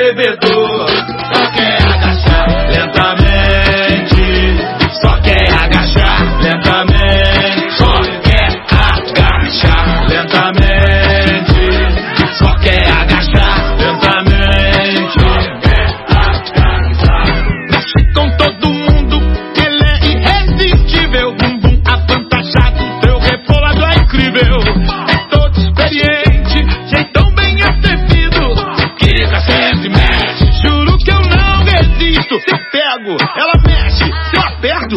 bebedor.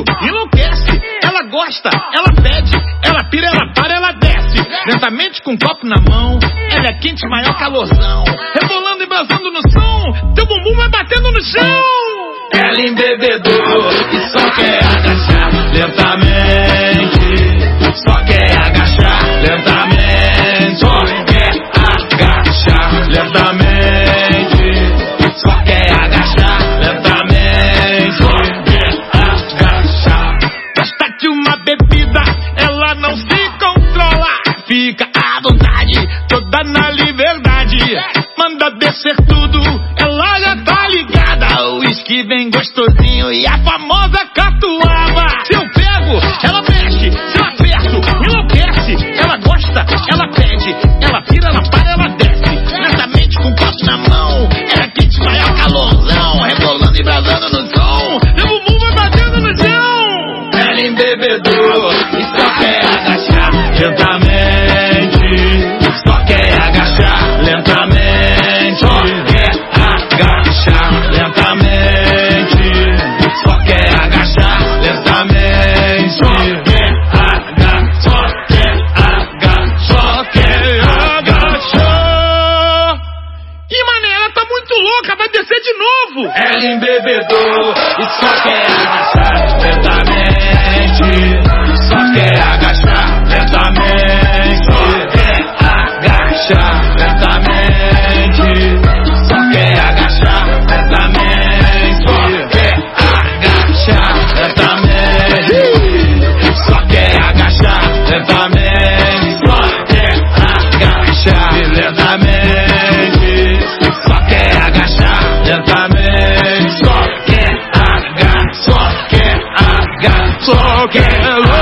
Aperto, enlouquece, ela gosta, ela pede, ela pira, ela para, ela desce, lentamente com um copo na mão, ela é quente, maior calorzão, rebolando e brasando no som, teu bumbum vai batendo no chão. Ela embebedou e só quer agachar lentamente. Manda descer tudo, ela já tá ligada. O uísque bem gostosinho e a famosa catuaba. Se eu pego, ela mexe, se eu aperto, enlouquece. Ela gosta, ela pede, ela tira, ela para, ela desce. Lentamente com o copo na mão, ela quente, maior calorzão. Rebolando e brasando no som, meu bumbum vai batendo no chão. Ela embebedou e só quer agachar lentamente. novo. Ela é embebedou e só quer qualquer lugar.